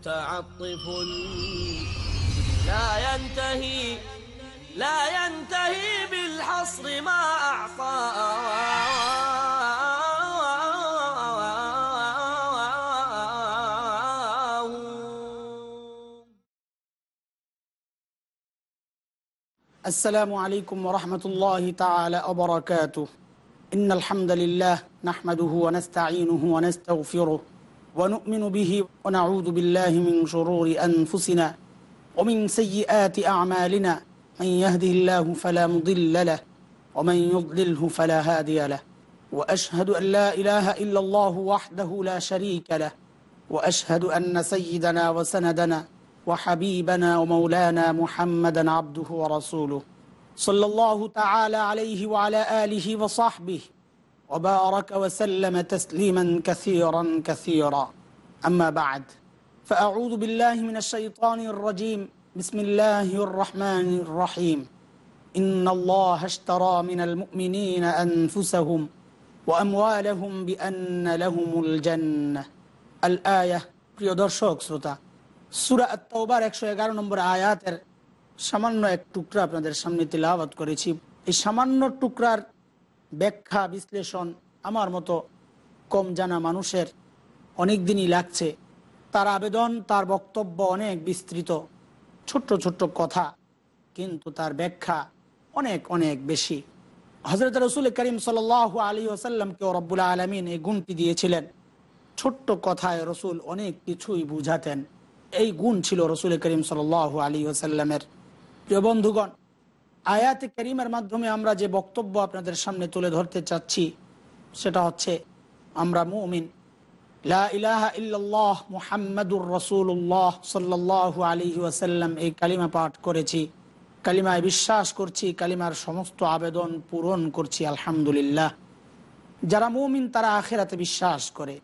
متعطف لا ينتهي لا ينتهي بالحصر ما أعطاه السلام عليكم ورحمة الله تعالى وبركاته. إن الحمد لله نحمده ونستعينه ونستغفره ونؤمن به ونعوذ بالله من شرور أنفسنا ومن سيئات أعمالنا. من يهده الله فلا مضل له ومن يضلله فلا هادي له. وأشهد أن لا إله إلا الله وحده لا شريك له. وأشهد أن سيدنا وسندنا وحبيبنا ومولانا محمدا عبده ورسوله. صلى الله تعالى عليه وعلى آله وصحبه وبارك وسلم تسليما كثيرا كثيرا أما بعد فأعوذ بالله من الشيطان الرجيم بسم الله الرحمن الرحيم إن الله اشترى من المؤمنين أنفسهم وأموالهم بأن لهم الجنة الآية প্রিয় দর্শক শ্রোতা সুরা আত্মাবার একশো এগারো নম্বর আয়াতের সামান্য এক টুকরা আপনাদের সামনে তিলাবাত করেছি এই সামান্য টুকরার ব্যাখ্যা, বিশ্লেষণ আমার মতো কম জানা মানুষের অনেক দিনই লাগছে। তার আবেদন, তার বক্তব্য অনেক বিস্তৃত, ছোট্ট ছোট্ট কথা, কিন্তু তার ব্যাখ্যা অনেক অনেক বেশি। হজরত রসুল করিম সাল আলী ওসাল্লামকে রব্বুল আলমিন এই গুণটি দিয়েছিলেন। ছোট্ট কথায় রসুল অনেক কিছুই বুঝাতেন। এই গুণ ছিল রসুল করিম সাল আলী ওসাল্লামের প্রিয় বন্ধুগণ আয়াতে করিমের মাধ্যমে আমরা যে বক্তব্য আপনাদের সামনে তুলে ধরতে চাচ্ছি, সেটা হচ্ছে, আমরা মুমিন। লা রসুল্লাহ সাল্লাহ আলী ওয়াসাল্লাম এই কালিমা পাঠ করেছি, কালিমায় বিশ্বাস করছি, কালিমার সমস্ত আবেদন পূরণ করছি, আলহামদুলিল্লাহ। যারা মুমিন, তারা আখেরাতে বিশ্বাস করে।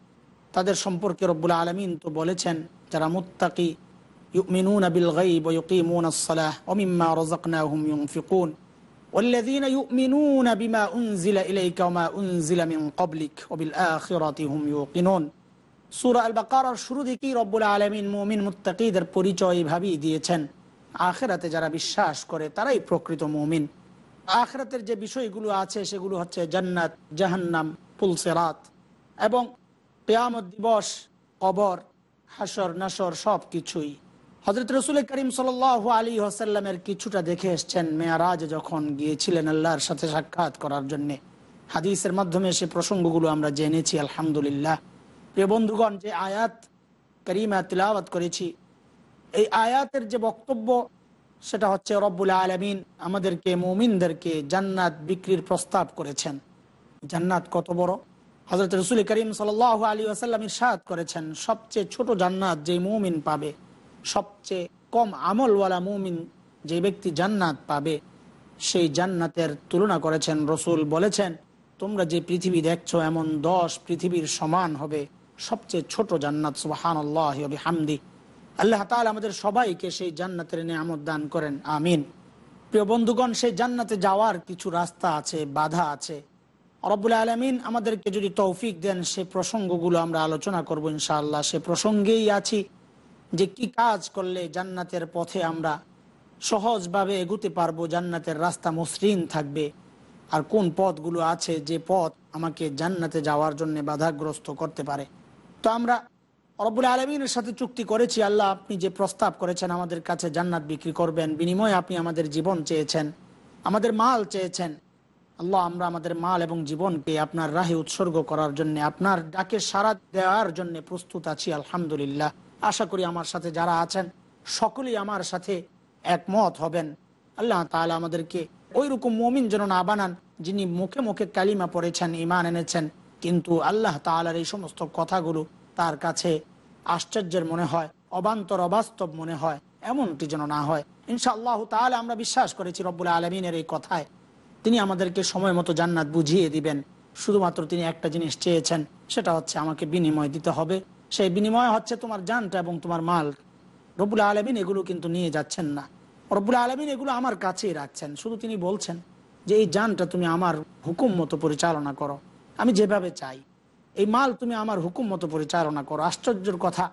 তাদের সম্পর্কে রব্বুল আলমিন তো বলেছেন, যারা মুত্তাকি يؤمنون بالغيب ويقيمون الصلاة ومما رزقناهم ينفقون والذين يؤمنون بما أنزل إليك وما أنزل من قبلك وبالآخرة هم يوقنون সুরা আল বাকারার শুরু থেকেই রব্বুল আলমিন মুমিন মুত্তাকিদের পরিচয় এইভাবেই দিয়েছেন আখেরাতে যারা বিশ্বাস করে তারাই প্রকৃত মুমিন আখেরাতের যে বিষয়গুলো আছে সেগুলো হচ্ছে জান্নাত জাহান্নাম পুলসেরাত এবং কেয়ামত দিবস কবর হাসর নাসর সব কিছুই হজরত রসুল করিম সাল আলী হাসাল্লামের কিছুটা দেখে এসছেন মেয়ারাজ যখন গিয়েছিলেন আল্লাহর সাথে সাক্ষাৎ করার জন্য। হাদিসের মাধ্যমে সে প্রসঙ্গগুলো আমরা জেনেছি, আলহামদুলিল্লাহ। প্রিয় বন্ধুগণ, যে আয়াত করিমা তিলাওয়াত করেছি, এই আয়াতের যে বক্তব্য, সেটা হচ্ছে রব্বুল আলমিন আমাদেরকে, মৌমিনদেরকে জান্নাত বিক্রির প্রস্তাব করেছেন। জান্নাত কত বড়? হজরত রসুল করিম সাল আলী আসাল্লাম ইরশাদ করেছেন, সবচেয়ে ছোট জান্নাত যে মুমিন পাবে। সবচেয়ে কম আমলওয়ালা মুমিন যে ব্যক্তি জান্নাত পাবে, সেই জান্নাতের তুলনা করেছেন রসুল, বলেছেন, তোমরা যে পৃথিবী দেখছ, এমন দশ পৃথিবীর সমান হবে। সবচেয়ে ছোট জান্নাত সুবাহান আল্লাহ হামদি আল্লাহ তাআলা আমাদের সবাইকে সেই জান্নাতের নিয়ামত দান করেন, আমিন। প্রিয় বন্ধুগণ, সেই জান্নাতে যাওয়ার কিছু রাস্তা আছে, বাধা আছে। রব্বুল আলমিন আমাদেরকে যদি তৌফিক দেন, সে প্রসঙ্গগুলো আমরা আলোচনা করব ইনশাআল্লাহ। সে প্রসঙ্গেই আছি যে কি কাজ করলে জান্নাতের পথে আমরা সহজভাবে এগুতে পারব, জান্নাতের রাস্তা মসৃণ থাকবে? আর কোন পথগুলো আছে যে পথ আমাকে জান্নাতে যাওয়ার জন্য বাধাগ্রস্ত করতে পারে? তো আমরা রব্বুল আলমিনের সাথে চুক্তি করেছি, আল্লাহ আপনি যে প্রস্তাব করেছেন আমাদের কাছে জান্নাত বিক্রি করবেন, বিনিময়ে আপনি আমাদের জীবন চেয়েছেন, আমাদের মাল চেয়েছেন। আল্লাহ, আমরা আমাদের মাল এবং জীবনকে আপনার রাহে উৎসর্গ করার জন্য, আপনার ডাকে সাড়া দেওয়ার জন্য প্রস্তুত আছি, আলহামদুলিল্লাহ। আশা করি আমার সাথে যারা আছেন, সকলেই আমার সাথে একমত হবেন। আল্লাহ তাহলে আমাদেরকে ওই রকম মমিন যেন না বানান, যিনি মুখে মুখে কালিমা পড়েছেন ইমান এনেছেন। কিন্তু আল্লাহ তালার এই সমস্ত কথাগুলো তার কাছে আশ্চর্যের মনে হয়, অবান্তর অবাস্তব মনে হয়, এমনটি যেন না হয়। ইনশাআল্লাহ তাহলে আমরা বিশ্বাস করেছি রব্বুল আলমিনের এই কথায়। তিনি আমাদেরকে সময় মতো জান্নাত বুঝিয়ে দিবেন। শুধুমাত্র তিনি একটা জিনিস চেয়েছেন, সেটা হচ্ছে আমাকে বিনিময় দিতে হবে। সেই বিনিময় হচ্ছে তোমার জানটা এবং তোমার মাল। রব্বুল আলমিন এগুলো কিন্তু নিয়ে যাচ্ছেন না। রব্বুল আলমিন এগুলো আমার কাছেই রাখছেন। শুধু তিনি বলছেন যে এই জানটা তুমি আমার হুকুম মতো পরিচালনা করো। আমি যেভাবে চাই। এই মাল তুমি আমার হুকুম মতো পরিচালনা করো। আশ্চর্যের কথা,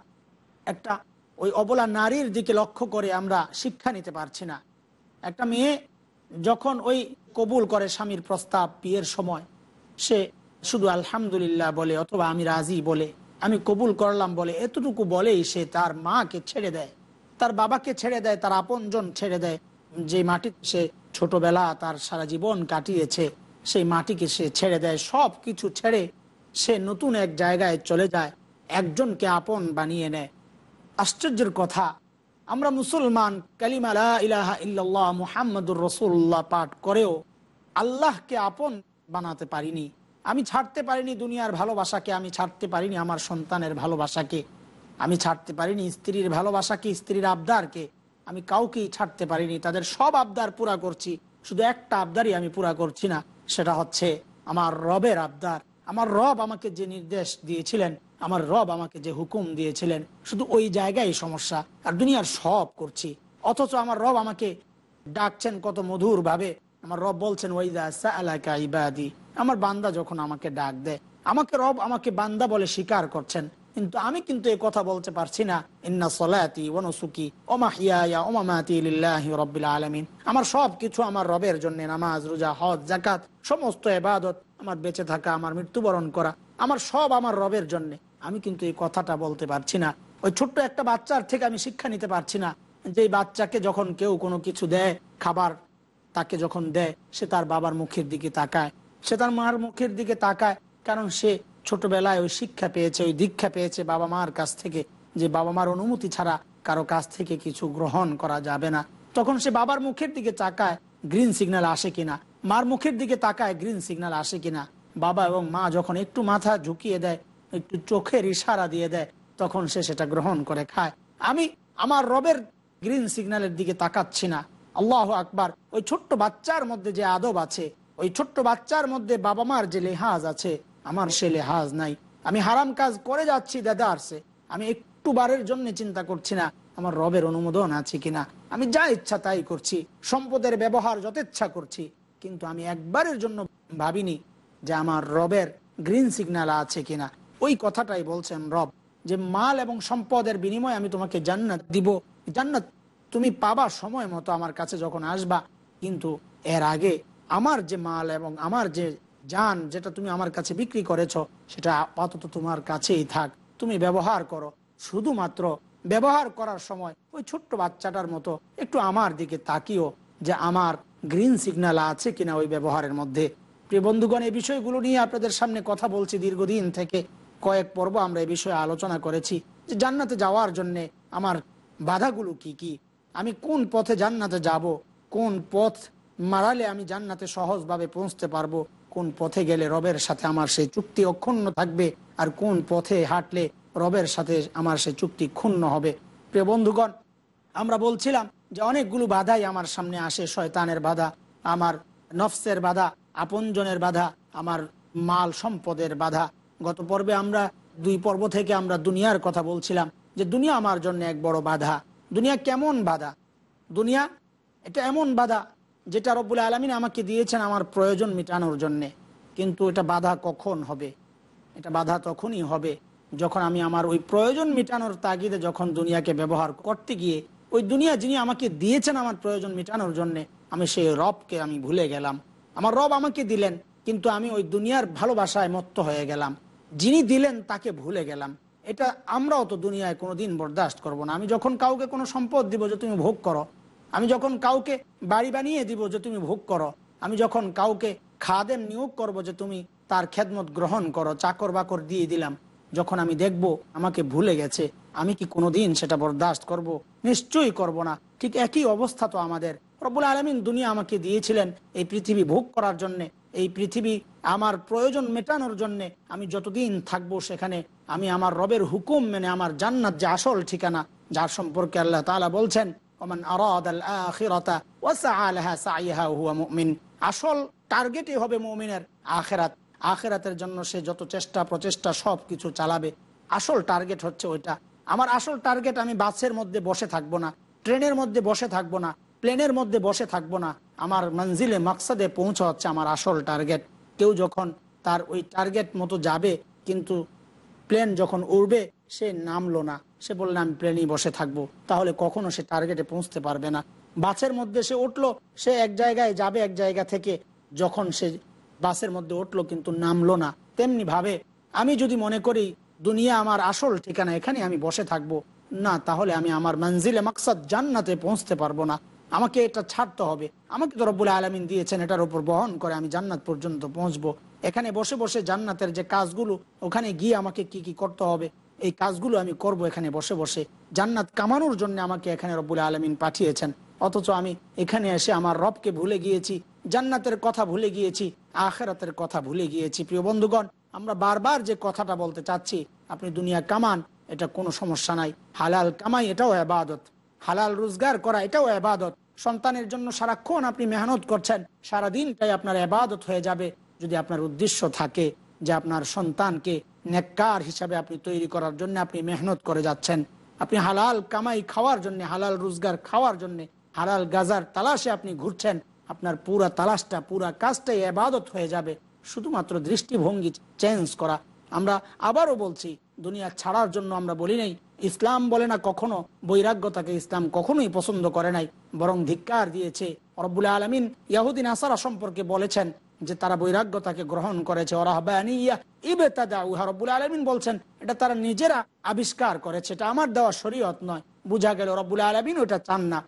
একটা ওই অবলা নারীর দিকে লক্ষ্য করে আমরা শিক্ষা নিতে পারছি না। একটা মেয়ে যখন ওই কবুল করে স্বামীর প্রস্তাব বিয়ের সময়, সে শুধু আলহামদুলিল্লাহ বলে অথবা আমি রাজি বলে আমি কবুল করলাম বলে এতটুকু বলেই সে তার মাকে ছেড়ে দেয়। তার বাবাকে ছেড়ে দেয়, তার আপনজন ছেড়ে দেয়। যে মাটি সে ছোটবেলা তার সারা জীবন কাটিয়েছে, সেই মাটিকে সে ছেড়ে দেয়। সব কিছু ছেড়ে সে নতুন এক জায়গায় চলে যায়, একজনকে আপন বানিয়ে নেয়। আশ্চর্যের কথা, আমরা মুসলমান কালিমা লা ইলাহা ইল্লাল্লাহ মুহাম্মাদুর রসুল্লাহ পাঠ করেও আল্লাহকে আপন বানাতে পারিনি। আমি ছাড়তে পারিনি দুনিয়ার ভালোবাসাকে, আমি ছাড়তে পারিনি আমার সন্তানের ভালোবাসাকে, আমি ছাড়তে পারিনি স্ত্রীর ভালোবাসাকে, স্ত্রীর আবদারকে, আমি কাউকেই ছাড়তে পারিনি, তাদের সব আবদার পুরা করছি, শুধু একটা আবদারই আমি পুরা করছি না, সেটা হচ্ছে আমার রবের আবদার। আমার রব আমাকে যে নির্দেশ দিয়েছিলেন, আমার রব আমাকে যে হুকুম দিয়েছিলেন, শুধু ওই জায়গায় সমস্যা, আর দুনিয়ার সব করছি। অথচ আমার রব আমাকে ডাকছেন কত মধুর ভাবে আমার রব বলছেন ওইদা সালাকা ইবাদি। আমার বান্দা যখন আমাকে ডাক দেয়, আমাকে রব আমাকে বান্দা বলে স্বীকার করছেন, কিন্তু আমি কিন্তু এই কথা বলতে পারছি না আমার সব কিছু আমার রবের জন্য, নামাজ, রোজা, হজ জাকাত সমস্ত এবাদত আমার বেঁচে থাকা, আমার মৃত্যুবরণ করা, আমার সব আমার রবের জন্য। আমি কিন্তু এই কথাটা বলতে পারছি না। ওই ছোট্ট একটা বাচ্চার থেকে আমি শিক্ষা নিতে পারছি না। যে বাচ্চাকে যখন কেউ কোনো কিছু দেয়, খাবার তাকে যখন দেয়, সে তার বাবার মুখের দিকে তাকায়। সে তার মার মুখের দিকে তাকায়, কারণ সে ছোটবেলায় ওই শিক্ষা পেয়েছে, ওই দীক্ষা পেয়েছে বাবা মার কাছ থেকে, যে বাবা মার অনুমতি ছাড়া কারও কাছ থেকে কিছু গ্রহণ করা যাবে না। তখন সে বাবার মুখের দিকে তাকায় গ্রিন সিগন্যাল আসে কিনা? মার মুখের দিকে তাকায় গ্রিন সিগন্যাল আসে কিনা? বাবা এবং মা যখন একটু মাথা ঝুঁকিয়ে দেয়, একটু চোখের ইশারা দিয়ে দেয়, তখন সে সেটা গ্রহণ করে খায়। আমি আমার রবের গ্রিন সিগন্যালের দিকে তাকাচ্ছি না। আল্লাহ আকবার, ওই ছোট্ট বাচ্চার মধ্যে যে আদব আছে ওই ছোট্ট বাচ্চার মধ্যে বাবা মার যে লেহাজ আছে, আমার সে লেহাজ নাই। আমি হারাম কাজ করে যাচ্ছি দাদা আসছে আমি একটু বারের জন্য চিন্তা করছি না, আমার রবের অনুমোদন আছে কিনা। আমি যা ইচ্ছা তাই করছি, সম্পদের ব্যবহার যথেচ্ছা করছি, কিন্তু আমি একবারের জন্য ভাবিনি যে আমার রবের গ্রিন সিগন্যাল আছে কিনা। ওই কথাটাই বলছেন রব, যে মাল এবং সম্পদের বিনিময়ে আমি তোমাকে জান্নাত দিব। জান্নাত তুমি পাবা সময় মতো আমার কাছে যখন আসবা, কিন্তু এর আগে আমার যে মাল এবং আমার যে যান যেটা তুমি আমার কাছে বিক্রি করেছ, সেটা আপাতত তোমার কাছেই থাক। তুমি ব্যবহার করো। শুধুমাত্র ব্যবহার করার সময় ওই ছোট্ট বাচ্চাটার মতো একটু আমার দিকে তাকিও যে আমার গ্রিন সিগন্যাল আছে কিনা ওই ব্যবহারের মধ্যে। প্রিয় বন্ধুগণ, এই বিষয়গুলো নিয়ে আপনাদের সামনে কথা বলছি। দীর্ঘদিন থেকে কয়েক পর্ব আমরা এই বিষয়ে আলোচনা করেছি যে জান্নাতে যাওয়ার জন্য আমার বাধাগুলো কি কি? আমি কোন পথে জান্নাতে যাব? কোন পথ মারালে আমি জান্নাতে সহজভাবে পৌঁছতে পারব। কোন পথে গেলে রবের সাথে আমার সেই চুক্তি অক্ষুণ্ণ থাকবে আর কোন পথে হাঁটলে রবের সাথে আমার সেই চুক্তি ক্ষুণ্ণ হবে। প্রিয় বন্ধুগণ, আমরা বলছিলাম যে অনেকগুলো বাধাই আমার সামনে আসে, শয়তানের বাধা, আমার নফসের বাধা, আপনজনের বাধা, আমার মাল সম্পদের বাধা। গত পর্বে আমরা দুই পর্ব থেকে আমরা দুনিয়ার কথা বলছিলাম যে দুনিয়া আমার জন্য এক বড় বাধা। দুনিয়া কেমন বাধা? দুনিয়া এটা এমন বাধা যেটা রব্বুল আলমিন আমাকে দিয়েছেন আমার প্রয়োজন মেটানোর জন্যে। কিন্তু এটা বাধা কখন হবে? এটা বাধা তখনই হবে যখন আমি আমার ওই প্রয়োজন মেটানোর তাগিদে যখন দুনিয়াকে ব্যবহার করতে গিয়ে ওই দুনিয়া যিনি আমাকে দিয়েছেন আমার প্রয়োজন মেটানোর জন্য, আমি সেই রবকে আমি ভুলে গেলাম। আমার রব আমাকে দিলেন, কিন্তু আমি ওই দুনিয়ার ভালোবাসায় মত্ত হয়ে গেলাম। যিনি দিলেন তাকে ভুলে গেলাম। এটা আমরাও তো দুনিয়ায় কোনোদিন বরদাস্ত করব না। আমি যখন কাউকে কোনো সম্পদ দিব যে তুমি ভোগ করো আমি যখন কাউকে বাড়ি বানিয়ে দিব যে তুমি ভোগ করো, আমি যখন কাউকে খাদেম নিয়োগ করব যে তুমি তার খেদমত গ্রহণ করো, চাকর বাকর দিয়ে দিলাম, যখন আমি দেখব আমাকে ভুলে গেছে, আমি কি কোনোদিন সেটা বরদাস্ত করব? নিশ্চয়ই করব না। ঠিক একই অবস্থা তো আমাদের। রব্বুল আলমিন দুনিয়া আমাকে দিয়েছিলেন এই পৃথিবী ভোগ করার জন্যে, এই পৃথিবী আমার প্রয়োজন মেটানোর জন্যে, আমি যতদিন থাকব সেখানে আমি আমার রবের হুকুম মেনে আমার জান্নাত যে আসল ঠিকানা, যার সম্পর্কে আল্লাহ তাআলা বলছেন ওমান আরাদ আল আখিরাতা ওয়াসআ লাহা সাইহা হুয়া মুমিন আসল টার্গেটই হবে মুমিনের আখেরাত। আখেরাতের জন্য সে যত চেষ্টা, প্রচেষ্টা সব কিছু চালাবে। আসল টার্গেট হচ্ছে ওইটা। আমার আসল টার্গেট আমি বাসের মধ্যে বসে থাকব না, ট্রেনের মধ্যে বসে থাকব না, প্লেনের মধ্যে বসে থাকব না। আমার মঞ্জিলে মাকসাদে পৌঁছা হচ্ছে আমার আসল টার্গেট কেউ যখন তার ওই টার্গেট মতো যাবে, কিন্তু প্লেন যখন উড়বে সে নামলো না। সে বললে, আমি প্লেনেই বসে থাকব। তাহলে কখনো সে টার্গেটে পৌঁছতে পারবে না। বাসের মধ্যে সে উঠল। সে এক জায়গায় যাবে এক জায়গা থেকে। যখন সে বাসের মধ্যে উঠল কিন্তু নামলো না। তেমনি ভাবে, আমি যদি মনে করি দুনিয়া আমার আসল ঠিকানা, এখানে আমি বসে থাকব। না, তাহলে আমি আমার মঞ্জিলে মাকসাদ জান্নাতে পৌঁছতে পারব না। আমাকে এটা ছাড়তে হবে। আমাকে তো রব্বুল আলমিন দিয়েছেন, এটার উপর বহন করে আমি জান্নাত পর্যন্ত পৌঁছবো। এখানে বসে বসে জান্নাতের যে কাজগুলো, ওখানে গিয়ে আমাকে কি কি করতে হবে? এই কাজগুলো আমি করব এখানে বসে বসে। জান্নাত কামানোর জন্য আমাকে এখানে রব্বুল আলমিন পাঠিয়েছেন। অথচ আমি এখানে এসে আমার রবকে ভুলে গিয়েছি, জান্নাতের কথা ভুলে গিয়েছি, আখেরাতের কথা ভুলে গিয়েছি। প্রিয় বন্ধুগণ, আমরা বারবার যে কথাটা বলতে চাচ্ছি, আপনি দুনিয়া কামান, এটা কোনো সমস্যা নাই। হালাল কামাই, এটাও আবাদত। হালাল রোজগার করা, এটাও আবাদত। সন্তানের জন্য সারাক্ষণ আপনি মেহনত করছেন সারা দিনটাই আপনার আবাদত হয়ে যাবে। যদি আপনার উদ্দেশ্য থাকে যে আপনার সন্তানকে নেককার হিসাবে আপনি তৈরি করার জন্য আপনি মেহনত করে যাচ্ছেন। আপনি হালাল কামাই খাওয়ার জন্য, হালাল রোজগার খাওয়ার জন্য, হালাল গাজার তালাশে আপনি ঘুরছেন, আপনার পুরা তালাশটা, পুরা কাজটাই আবাদত হয়ে যাবে। শুধুমাত্র দৃষ্টিভঙ্গি চেঞ্জ করা। আমরা আবারও বলছি, দুনিয়া ছাড়ার জন্য আমরা বলি নাই, ইসলাম বলে না কখনো, বৈরাগ্যতাকে ইসলাম কখনোই পছন্দ করে নাই, বরং ধিক্কার দিয়েছে। রব্বুল আলমিন ইয়াহুদ্দিন আসারা সম্পর্কে বলেছেন যে তারা বৈরাগ্যতাকে গ্রহণ করেছে। আলমিন বলছেন, এটা তারা নিজেরা আবিষ্কার করেছে, এটা আমার দেওয়া শরীয়ত নয়। বুঝা গেল রব্বুল আলমিন ওটা চান না।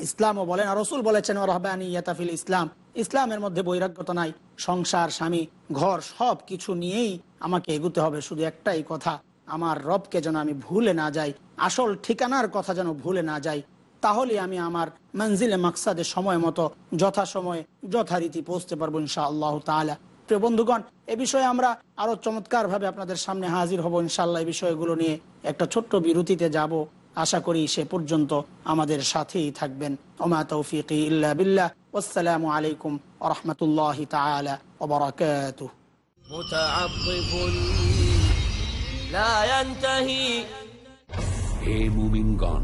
ইসলামও বলেন, আর রসুল বলেছেন রহবানি ইয়াতাফিল ইসলাম। ইসলামের মধ্যে বৈরাগ্যতা নাই, সংসার, স্বামী, ঘর, সব কিছু নিয়েই আমাকে এগুতে হবে, শুধু একটাই কথা, আমার রবকে যেন আমি ভুলে না যাই, আসল ঠিকানার কথা যেন ভুলে না যাই। তাহলে আমি আমার মঞ্জিলে মাকসাদে সময় মতো যথাসময়ে যথারীতি পৌঁছতে পারবো ইনশা আল্লাহ তালা প্রিয় বন্ধুগণ এ বিষয়ে আমরা আরো চমৎকার ভাবে আপনাদের সামনে হাজির হব ইনশাল্লাহ এই বিষয়গুলো নিয়ে একটা ছোট্ট বিরতিতে যাব আশা করি সে পর্যন্ত আমাদের সাথেই থাকবেন ওমা তৌফিক ইল্লা বিল্লাহ আসসালামু আলাইকুম আরহামতুল্লাহ তালা ওবরাকাতুহ متعطف لا ينتهي হে মুমিনগণ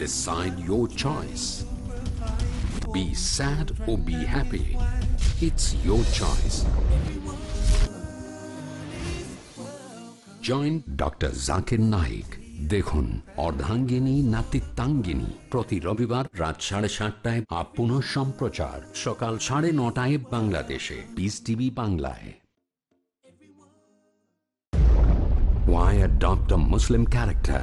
Decide your choice. Be sad or be happy. It's your choice. Join doctor Zakir Naik দেখুন, অর্ধাঙ্গিনী, নাতিত্বাঙ্গিনী প্রতি রবিবার রাত সাড়ে সাতটায় আপ পুনঃ সম্প্রচার সকাল সাড়ে নটায় বাংলাদেশে পিস টিভি বাংলায় Why adopt a Muslim character?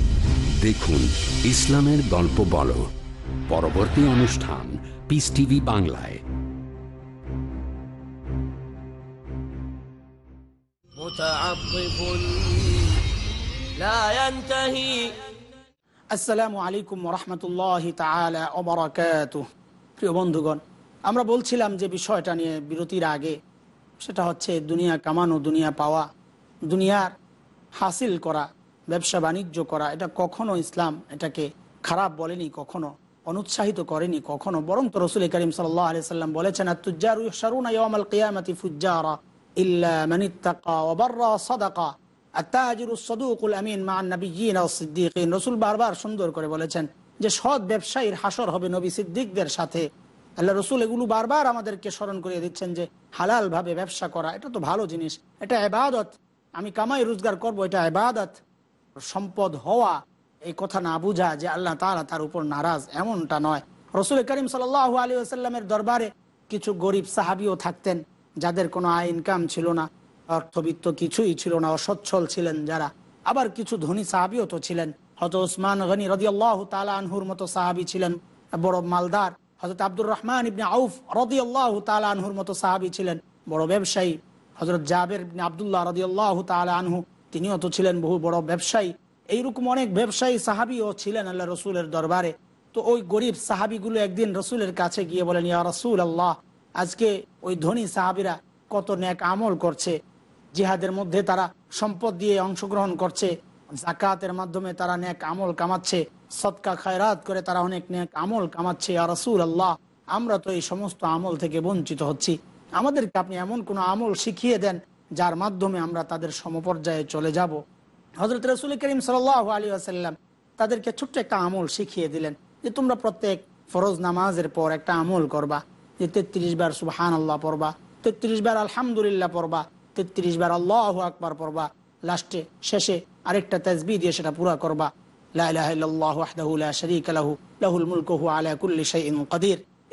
দেখুন ইসলামের গল্প বল। পরবর্তী অনুষ্ঠান পিস টিভি বাংলায়। আসসালামু আলাইকুম রহমতুল্লাহ প্রিয় বন্ধুগণ আমরা বলছিলাম যে বিষয়টা নিয়ে বিরতির আগে সেটা হচ্ছে দুনিয়া কামানো দুনিয়া পাওয়া দুনিয়ার হাসিল করা। ব্যবসা বাণিজ্য করা, এটা কখনো ইসলাম এটাকে খারাপ বলেনি, কখনো অনুৎসাহিত করেনি, কখনো। বরং তো রসুল করিম সাল্লাম বলেছেন ইয়ামাল কিয়ামতি বারবার সুন্দর করে বলেছেন যে ব্যবসায়ীর হাসর হবে নবী সিদ্দিকদের সাথে। আল্লাহ রসুল বারবার আমাদেরকে স্মরণ করিয়ে দিচ্ছেন যে হালাল ভাবে ব্যবসা করা, এটা তো ভালো জিনিস, এটা এবাদত আমি কামাই রোজগার করব, এটা এবাদত সম্পদ হওয়া, এই কথা না বুঝা যে আল্লাহ তালা তার উপর নারাজ, এমনটা নয়। রসুল করিম সাল আলী আসাল্লামের দরবারে কিছু গরিব সাহাবিও থাকতেন, যাদের কোনো আয়, ইনকাম ছিল না, অর্থবিত্ত কিছুই ছিল না, অসচ্ছল ছিলেন যারা। আবার কিছু ধনী সাহাবিও তো ছিলেন। হয়তো ওসমান গনি রদি আল্লাহ তালা আনহুর মতো সাহাবি ছিলেন, বড় মালদার। হজরত আব্দুর রহমান ইবনে আউফ রদি আল্লাহ তালা আনহুর মতো সাহাবি ছিলেন, বড় ব্যবসায়ী। হজরত জাবের আবদুল্লাহ রদি আল্লাহ তালা আনহু তিনিও তো ছিলেন বহু বড় ব্যবসায়ী। এইরকম অনেক ব্যবসায়ী, সাহাবিও ছিলেন আল্লাহ রসুলের দরবারে। তো ওই গরিব সাহাবিগুলো একদিন রসুলের কাছে গিয়ে বলেন, ইয়া রসুল আল্লাহ আজকে ওই ধনী সাহাবিরা কত ন্যাক আমল করছে। জিহাদের মধ্যে তারা সম্পদ দিয়ে অংশগ্রহণ করছে। জাকাতের মাধ্যমে তারা ন্যাক আমল কামাচ্ছে। সৎকা খায়রাত করে তারা অনেক ন্যাক আমল কামাচ্ছে। আর রসুল আল্লাহ আমরা তো এই সমস্ত আমল থেকে বঞ্চিত হচ্ছি। আমাদেরকে আপনি এমন কোনো আমল শিখিয়ে দেন যার মাধ্যমে আমরা তাদের সমপর্যায়ে চলে যাব। হজরত রসুল করিম সাল আলী আসাল্লাম তাদেরকে ছোট্ট একটা আমল শিখিয়ে দিলেন যে তোমরা প্রত্যেক ফরজ নামাজের পর একটা আমল করবা, যে তেত্রিশ বার সুবাহান আল্লাহ পড়বা, তেত্রিশ বার আলহামদুলিল্লাহ পড়বা, তেত্রিশ বার আল্লাহ আকবার পড়বা, লাস্টে, শেষে আরেকটা তেজবি দিয়ে সেটা পুরা করবা।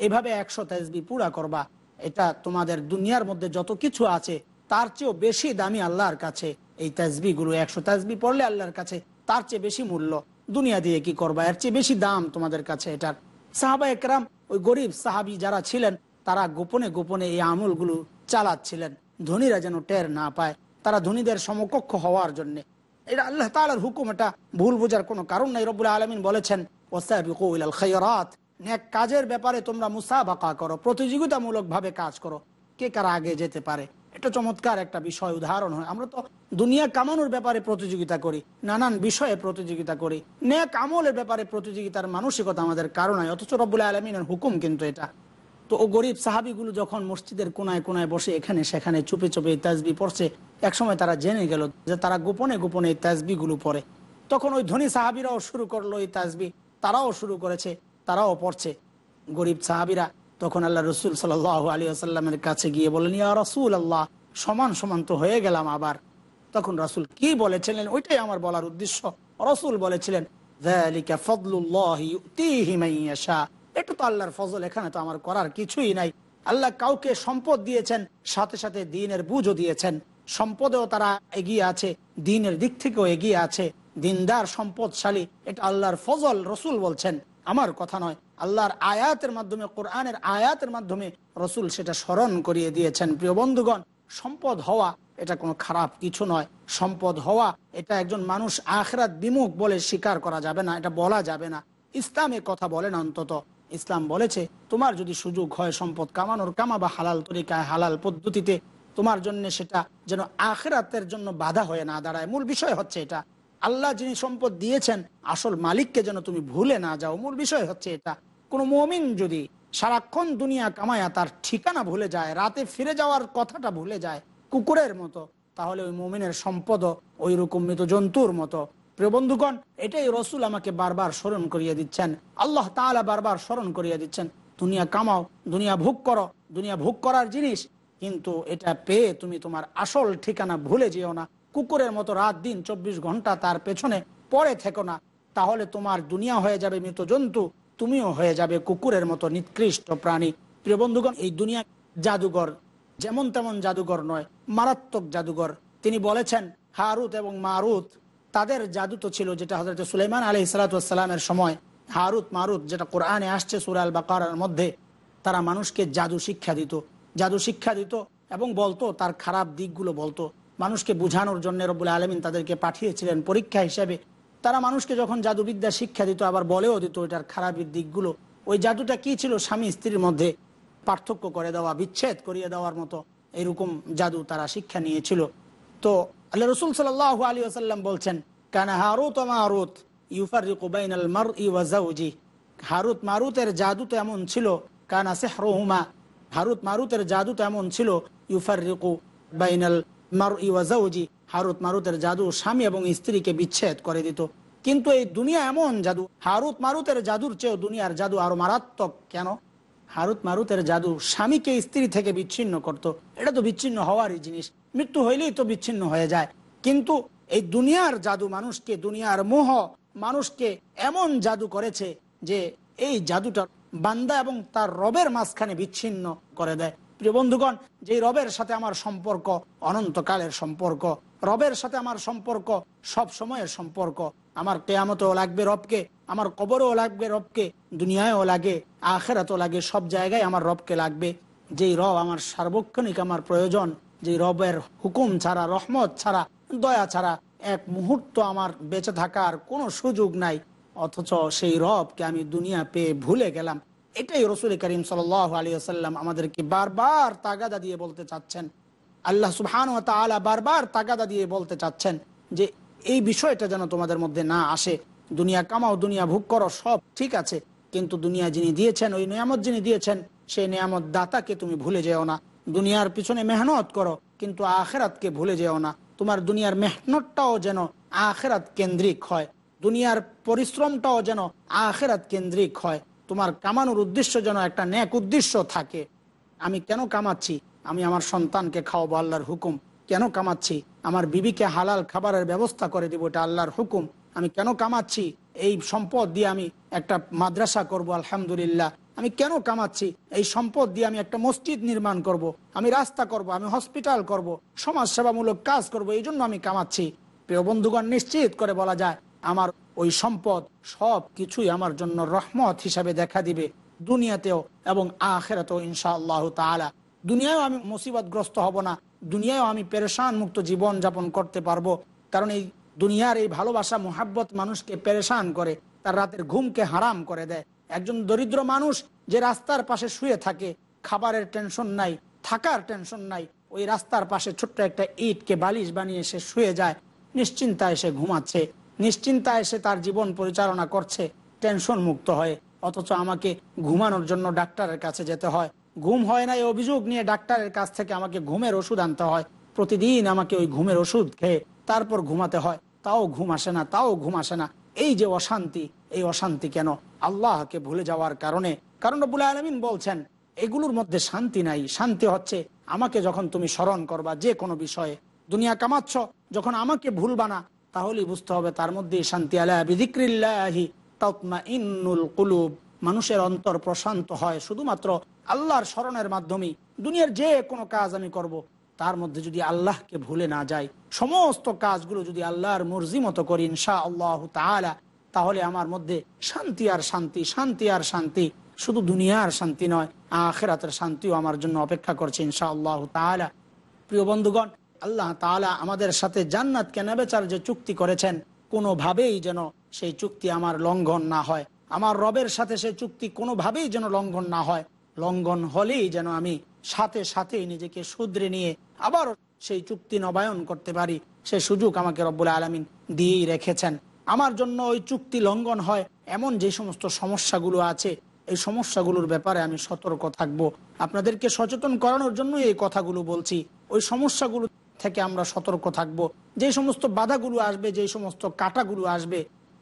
এইভাবে একশো তেজবি পুরা করবা। এটা তোমাদের দুনিয়ার মধ্যে যত কিছু আছে তার চেয়েও বেশি দামি আল্লাহর কাছে। এই তাজবি গুলো একশো তাজবি পড়লে আল্লাহর কাছে তার চেয়ে বেশি মূল্য। দুনিয়া দিয়ে কি করবা? এর চেয়ে বেশি দাম তোমাদের কাছে এটার। সাহাবা একরাম, ওই গরিব সাহাবি যারা ছিলেন, তারা গোপনে গোপনে এই আমলগুলো চালাচ্ছিলেন। ধনীরা যেন টের না পায়। তারা ধনীদের সমকক্ষ হওয়ার জন্য। এটা আল্লাহ তালার হুকুম, এটা ভুল বোঝার কোনো কারণ নাই। রবুল আলমিন বলেছেন ন্যাক কাজের ব্যাপারে তোমরা মুসাবাকা করো প্রতিযোগিতামূলক ভাবে কাজ করো। কে কারা আগে যেতে পারে? এটা চমৎকার একটা বিষয়, উদাহরণ হয়। আমরা তো দুনিয়া কামানোর ব্যাপারে প্রতিযোগিতা করি, নানান বিষয়ে প্রতিযোগিতা করি। ন্যাক আমলের ব্যাপারে প্রতিযোগিতার মানসিকতা আমাদের কারণ হয় অথচ রব্বুল আলমিনের হুকুম কিন্তু এটা। তো ও গরিব সাহাবিগুলো যখন মসজিদের কোনায় কোনায় বসে, এখানে সেখানে চুপে চুপে তাজবি পড়ছে, একসময় তারা জেনে গেল যে তারা গোপনে গোপনে এই তাজবিগুলো পড়ে। তখন ওই ধনী সাহাবিরাও শুরু করল এই তাজবি তারাও শুরু করেছে, তারাও পড়ছে। গরিব সাহাবিরা তখন আল্লাহ রসুল সাল আলী আসাল্লামের কাছে গিয়ে বলেন ইয়া রসুল আল্লাহ সমান সমান তো হয়ে গেলাম আবার। তখন রসুল কি বলেছিলেন? ওইটাই আমার বলার উদ্দেশ্য। রসুল বলেছিলেন আল্লাহর ফজল, এখানে তো আমার করার কিছুই নাই। আল্লাহ কাউকে সম্পদ দিয়েছেন, সাথে সাথে দিনের বুঝও দিয়েছেন। সম্পদেও তারা এগিয়ে আছে, দিনের দিক থেকেও এগিয়ে আছে। দিনদার, সম্পদশালী, এটা আল্লাহর ফজল, রসুল বলছেন। আমার কথা নয়। আল্লাহর আয়াতের মাধ্যমে, কোরআনের আয়াতের মাধ্যমে রসুল সেটা স্মরণ করিয়ে দিয়েছেন। প্রিয় বন্ধুগণ, সম্পদ হওয়া এটা কোনো খারাপ কিছু নয়। সম্পদ হওয়া এটা একজন মানুষ আখরাত বিমুখ বলে স্বীকার করা যাবে না, এটা বলা যাবে না। ইসলামে কথা বলেন অন্তত। ইসলাম বলেছে, তোমার যদি সুযোগ হয় সম্পদ কামানোর কামা বা হালাল তরিকায়, হালাল পদ্ধতিতে, তোমার জন্য সেটা যেন আখরাতের জন্য বাধা হয়ে না দাঁড়ায়। মূল বিষয় হচ্ছে এটা। আল্লাহ যিনি সম্পদ দিয়েছেন, আসল মালিককে যেন তুমি ভুলে না যাও। মূল বিষয় হচ্ছে এটা। কোনো মমিন যদি সারাক্ষণ দুনিয়া কামায়া তার ঠিকানা ভুলে যায়, রাতে ফিরে যাওয়ার কথাটা ভুলে যায়, কুকুরের মতো, তাহলে ওই মমিনের সম্পদও ওই রকম মৃত জন্তুর মতো। প্রিয় বন্ধুগণ, এটাই রসুল আমাকে বারবার স্মরণ করিয়ে দিচ্ছেন। আল্লাহ তাআলা বারবার স্মরণ করিয়ে দিচ্ছেন, দুনিয়া কামাও, দুনিয়া ভোগ করো, দুনিয়া ভোগ করার জিনিস, কিন্তু এটা পেয়ে তুমি তোমার আসল ঠিকানা ভুলে যেও না। কুকুরের মতো রাত দিন চব্বিশ ঘণ্টা তার পেছনে পড়ে থেকো না। তাহলে তোমার দুনিয়া হয়ে যাবে মৃত জন্তু তুমিও হয়ে যাবে কুকুরের মতো নিকৃষ্ট প্রাণী। প্রিয় বন্ধুগণ, এই দুনিয়া জাদুঘর যেমন তেমন জাদুঘর নয়, মারাত্মক জাদুঘর। তিনি বলেছেন, হারুত এবং মারুত, তাদের জাদু তো ছিল যেটা হজরত সুলাইমান আলী সালাতামের সময়। হারুত, মারুত যেটা কোরআনে আসছে সুরাল বা বাকার মধ্যে, তারা মানুষকে জাদু শিক্ষা দিত। জাদু শিক্ষা দিত এবং বলতো, তার খারাপ দিকগুলো বলতো। মানুষকে বোঝানোর জন্য রব্বুল আলমিন তাদেরকে পাঠিয়েছিলেন পরীক্ষা হিসেবে। তারা মানুষকে যখন জাদুবিদ্যা শিক্ষা দিত, আবার বলেও দিত এটার খারাপের দিকগুলো। ওই জাদুটা কি ছিল? স্বামী স্ত্রীর মধ্যে পার্থক্য করে দেওয়া, বিচ্ছেদ করিয়ে দেওয়ার মতো এরকম জাদু তারা শিক্ষা নিয়েছিল। তো আল্লাহ রসুল সাল আলী আসাল্লাম বলছেন, কানা হারুত মারুত বাইনাল মার ইউজি হারুত মারুতের জাদু তো এমন ছিল, কানা সেহরহুমা। হারুত মারুতের জাদু তো এমন ছিল, ইউফারিকু বাইনাল হারুত মারুতের জাদু স্বামী এবং স্ত্রীকে বিচ্ছেদ করে দিত। কিন্তু এই দুনিয়া এমন জাদু, হারুত মারুতের জাদুর চেয়েও দুনিয়ার জাদু আরও মারাত্মক কেন? হারুত মারুতের জাদু স্বামীকে স্ত্রী থেকে বিচ্ছিন্ন করত। এটা তো বিচ্ছিন্ন হওয়ারই জিনিস। মৃত্যু হইলেই তো বিচ্ছিন্ন হয়ে যায়। কিন্তু এই দুনিয়ার জাদু মানুষকে, দুনিয়ার মোহ মানুষকে এমন জাদু করেছে যে এই জাদুটা বান্দা এবং তার রবের মাঝখানে বিচ্ছিন্ন করে দেয়। প্রিয় বন্ধুগণ যে রবের সাথে আমার সম্পর্ক, অনন্তকালের সম্পর্ক, রবের সাথে আমার সম্পর্ক সব সময়ের সম্পর্ক, আমার কেয়ামতেও লাগবে রবকে, আমার কবরও লাগবে রবকে, দুনিয়ায়ও লাগে, আখেরাতও লাগে, সব জায়গায় আমার রবকে লাগবে। যেই রব আমার সার্বক্ষণিক আমার প্রয়োজন যে রবের হুকুম ছাড়া, রহমত ছাড়া, দয়া ছাড়া এক মুহূর্ত আমার বেঁচে থাকার কোনো সুযোগ নাই, অথচ সেই রবকে আমি দুনিয়া পেয়ে ভুলে গেলাম। এটাই রসুল করিম সাল আলী আসাল্লাম আমাদেরকে বারবার তাগাদা দিয়ে বলতে চাচ্ছেন। আল্লাহ তালা বারবার তাগাদা দিয়ে বলতে চাচ্ছেন যে এই বিষয়টা যেন তোমাদের মধ্যে না আসে। দুনিয়া কামাও, দুনিয়া ভোগ করো, সব ঠিক আছে। কিন্তু দুনিয়া যিনি দিয়েছেন, ওই নিয়ামত যিনি দিয়েছেন, সেই নিয়ামত দাতাকে তুমি ভুলে যেও না। দুনিয়ার পিছনে মেহনত করো, কিন্তু আখেরাতকে ভুলে যেও না। তোমার দুনিয়ার মেহনতটাও যেন আখেরাত কেন্দ্রিক হয়। দুনিয়ার পরিশ্রমটাও যেন আখেরাত কেন্দ্রিক হয়। তোমার কামানোর উদ্দেশ্য যেন একটা ন্যাক উদ্দেশ্য থাকে। আমি কেন কামাচ্ছি? আমি আমার সন্তানকে খাওয়াবো আল্লাহর হুকুম। কেন কামাচ্ছি? আমার বিবিকে হালাল খাবারের ব্যবস্থা করে দিব, এটা আল্লাহর হুকুম। আমি কেন কামাচ্ছি? এই সম্পদ দিয়ে আমি একটা মাদ্রাসা করব, আলহামদুলিল্লাহ। আমি কেন কামাচ্ছি? এই সম্পদ দিয়ে আমি একটা মসজিদ নির্মাণ করব। আমি রাস্তা করব, আমি হসপিটাল করব। সমাজ সেবামূলক কাজ করব, এই জন্য আমি কামাচ্ছি। প্রিয় বন্ধুগণ, নিশ্চিত করে বলা যায় আমার ওই সম্পদ সব কিছুই আমার জন্য রহমত হিসাবে দেখা দিবে দুনিয়াতেও এবং আখেরাতেও ইনশা আল্লাহ তালা দুনিয়ায়ও আমি মুসিবতগ্রস্ত হব না, দুনিয়ায়ও আমি পেরেশান মুক্ত জীবন যাপন করতে পারব। কারণ এই দুনিয়ার এই ভালোবাসা, মোহাব্বত মানুষকে পেরেশান করে, তার রাতের ঘুমকে হারাম করে দেয়। একজন দরিদ্র মানুষ যে রাস্তার পাশে শুয়ে থাকে, খাবারের টেনশন নাই, থাকার টেনশন নাই, ওই রাস্তার পাশে ছোট্ট একটা ইটকে বালিশ বানিয়ে সে শুয়ে যায়, নিশ্চিন্তায় সে ঘুমাচ্ছে। নিশ্চিন্তায় সে তার জীবন পরিচালনা করছে, টেনশন মুক্ত হয়ে। অথচ আমাকে ঘুমানোর জন্য ডাক্তারের কাছে যেতে হয়। ঘুম হয় না এই অভিযোগ নিয়ে ডাক্তারের কাছ থেকে আমাকে ঘুমের ওষুধ আনতে হয়। প্রতিদিন আমাকে ওই ঘুমের ওষুধ খেয়ে তারপর ঘুমাতে হয়। তাও ঘুম আসে না, তাও ঘুম আসে না। এই যে অশান্তি, এই অশান্তি কেন? আল্লাহকে ভুলে যাওয়ার কারণে। কারণ রবুল আলমিন বলছেন, এগুলোর মধ্যে শান্তি নাই। শান্তি হচ্ছে আমাকে যখন তুমি স্মরণ করবা যে কোনো বিষয়ে। দুনিয়া কামাচ্ছ, যখন আমাকে ভুলবা না তাহলেই বুঝতে হবে তার মধ্যে শান্তি আল্লাহ বিদিক্রিল্লাহি তৎমা কুলুব। মানুষের অন্তর প্রশান্ত হয়। শুধুমাত্র আল্লাহর স্মরণের মাধ্যমে দুনিয়ার যে কোনো কাজ আমি করব। তার মধ্যে যদি আল্লাহকে ভুলে না যাই, সমস্ত কাজগুলো যদি আল্লাহর মর্জি মতো করি ইনশা আল্লাহ তালা তাহলে আমার মধ্যে শান্তি আর শান্তি শান্তি আর শান্তি। শুধু দুনিয়ার শান্তি নয়, আখেরাতের শান্তিও আমার জন্য অপেক্ষা করছে ইনশা আল্লাহ তালা প্রিয় বন্ধুগণ আল্লাহ তালা আমাদের সাথে জান্নাত কেনাবেচার যে চুক্তি করেছেন, কোনোভাবেই যেন সেই চুক্তি আমার লঙ্ঘন না হয়। আমার রবের সাথে সেই চুক্তি কোনোভাবেই যেন লঙ্ঘন না হয়। লঙ্ঘন হলেই যেন আমি সাথে সাথেই নিজেকে শুধরে নিয়ে আবার সেই চুক্তি নবায়ন করতে পারি। সে সুযোগ আমাকে রব্বুল আলমিন দিয়েই রেখেছেন। আমার জন্য ওই চুক্তি লঙ্ঘন হয়, এমন যে সমস্ত সমস্যাগুলো আছে, এই সমস্যাগুলোর ব্যাপারে আমি সতর্ক থাকব। আপনাদেরকে সচেতন করানোর জন্য এই কথাগুলো বলছি। ওই সমস্যাগুলো থেকে আমরা সতর্ক থাকব যে সমস্ত বাধাগুলো আসবে যে সমস্ত কাটাগুলো আসবে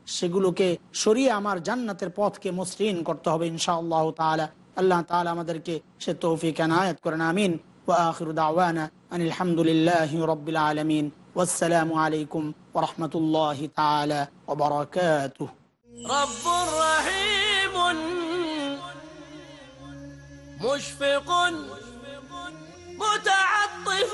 সেগুলোকে সরিয়ে আমার জান্নাতের পথকে মসৃণ করতে হবে ইনশাআল্লাহ তাআলা আল্লাহ তাআলা আমাদেরকে সে তৌফিক এনায়েত করেন আমিন وآخر دعوانا أن الحمد لله رب العالمين والسلام عليكم ورحمة الله تعالى وبركاته رب رحيم مشفق متعطف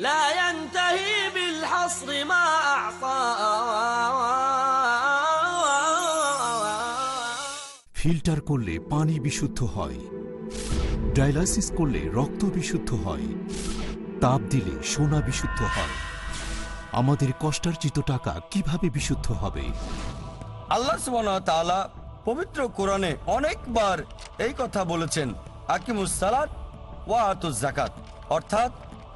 لا ينتهي بالحصر ما أعطى ফিল্টার করলে পানি বিশুদ্ধ হয় ডায়ালাইসিস করলে রক্ত বিশুদ্ধ হয় তাপ দিলে সোনা বিশুদ্ধ হয় আমাদের কষ্টার্জিত টাকা কিভাবে বিশুদ্ধ হবে আল্লাহ তাআলা পবিত্র কোরআনে অনেকবার এই কথা বলেছেন আকিমুস সালাত ওয়া আতুজ জাকাত অর্থাৎ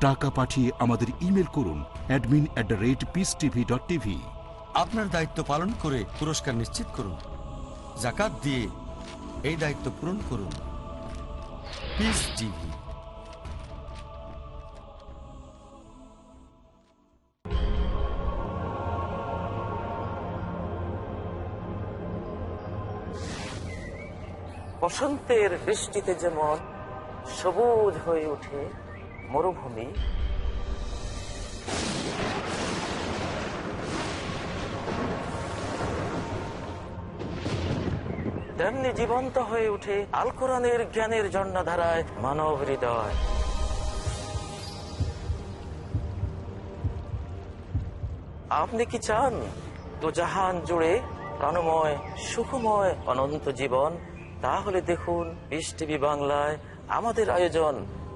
টাকা পাঠিয়ে আমাদের ইমেল করুন admin at the rate peace TV dot TV আপনার দায়িত্ব পালন করে পুরস্কার নিশ্চিত করুন। জাকাত দিয়ে এই দায়িত্ব পূরণ করুন। পিস টিভি বসন্তের বৃষ্টিতে যেমন সবুজ হয়ে ওঠে মরুভূমি। তেমনি জীবন্ত হয়ে ওঠে আল কোরআনের জ্ঞানের জন্মধারায় মানব হৃদয়। আপনি কি চান তো জাহান জুড়ে প্রাণময়, সুখময়, অনন্ত জীবন? তাহলে দেখুন পিস টিভি বাংলায় আমাদের আয়োজন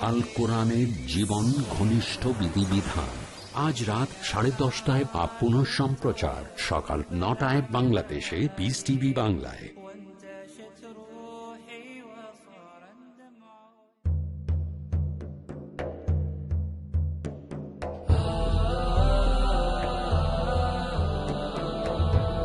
আল কোরআনের জীবন ঘনিষ্ঠ বিধিবিধান। আজ রাত সাড়ে দশটায় বা পুনঃ সম্প্রচার সকাল নটায় বাংলাদেশে পিস টিভি বাংলায়।